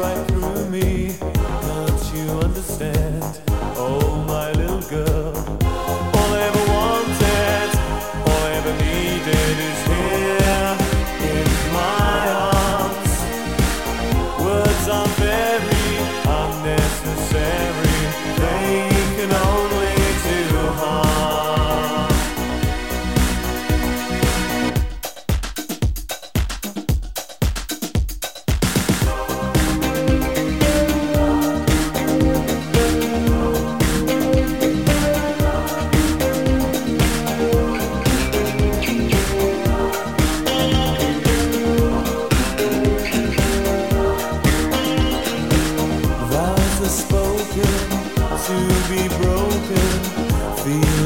right through me. Don't you understand? feel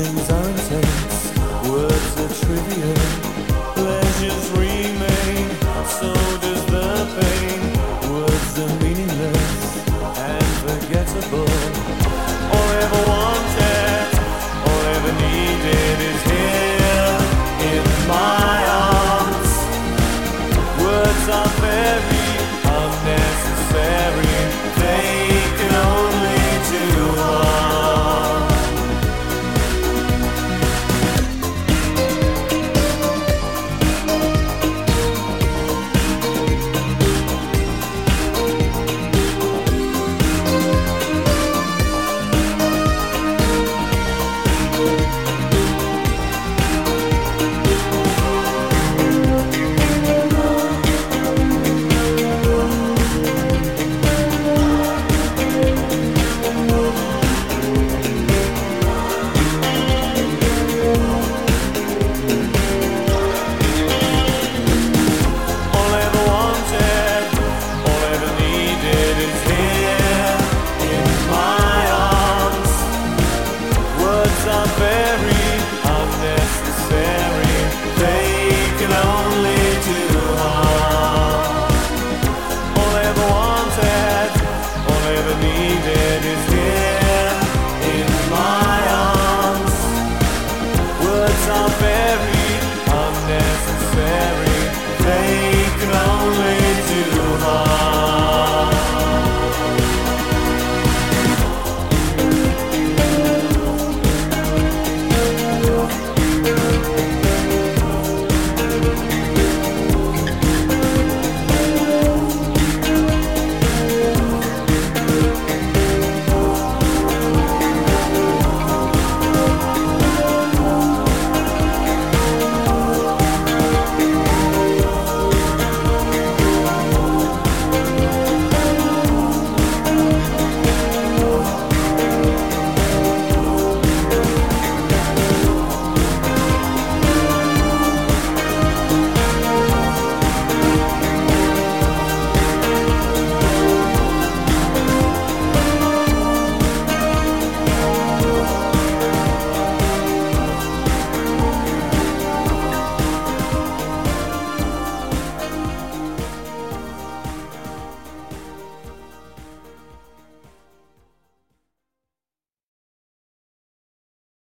needed is here.